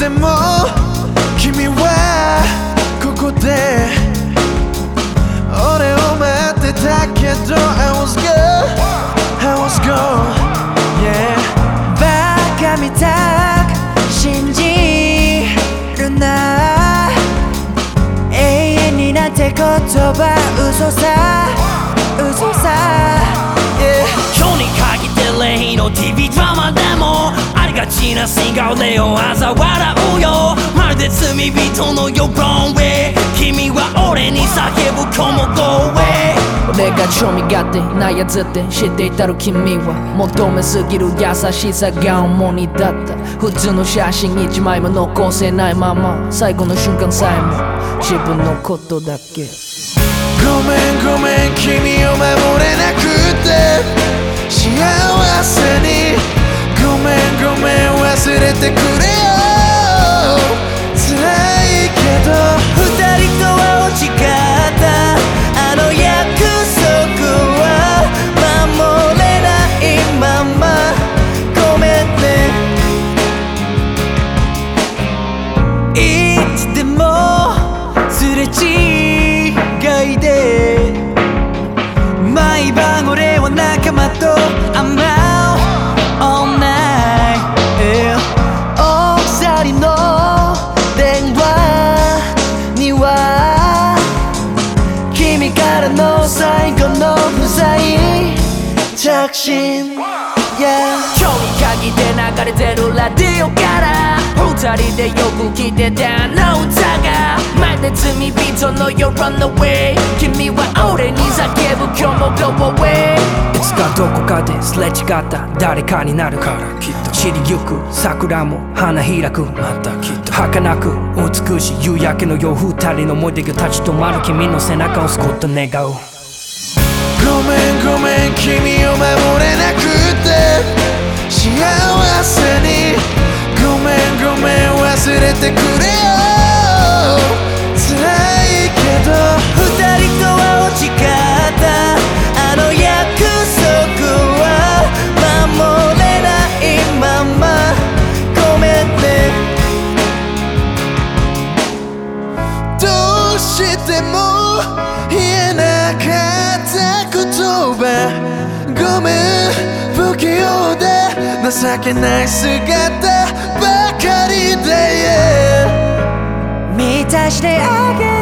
でも君はここで俺を待ってたけど I was good I was gone Yeah バカみたく信じるな。永遠になんて言葉嘘さ。なシンガーでを嘲笑うよ。まるで罪人のよ Wrong way 君は俺に叫ぶ。子も Go away 俺が興味がってないやつって知っていたろ君は求めすぎる優しさが重荷だった。普通の写真一枚も残せないまま。最後の瞬間さえも。自分のことだけ。ごめんごめん could 君からの最後の不在着信。Yeah 今日に限って流れてるラディオから。二人でよく聞いてたあの歌が。まるで罪人の You're on the way 君は俺に叫ぶ。今日も Go away いつかどこかですれ違った。誰かになるから。きっと散りゆく桜も花開く。またきっと儚く美しい夕焼けのよう二人の思い出が立ち止まる君の背中をすこと願うごめんごめん君を守れなくて。しても言えなかった言葉ごめん不器用で情けない姿ばかりで、yeah、満たしてあげる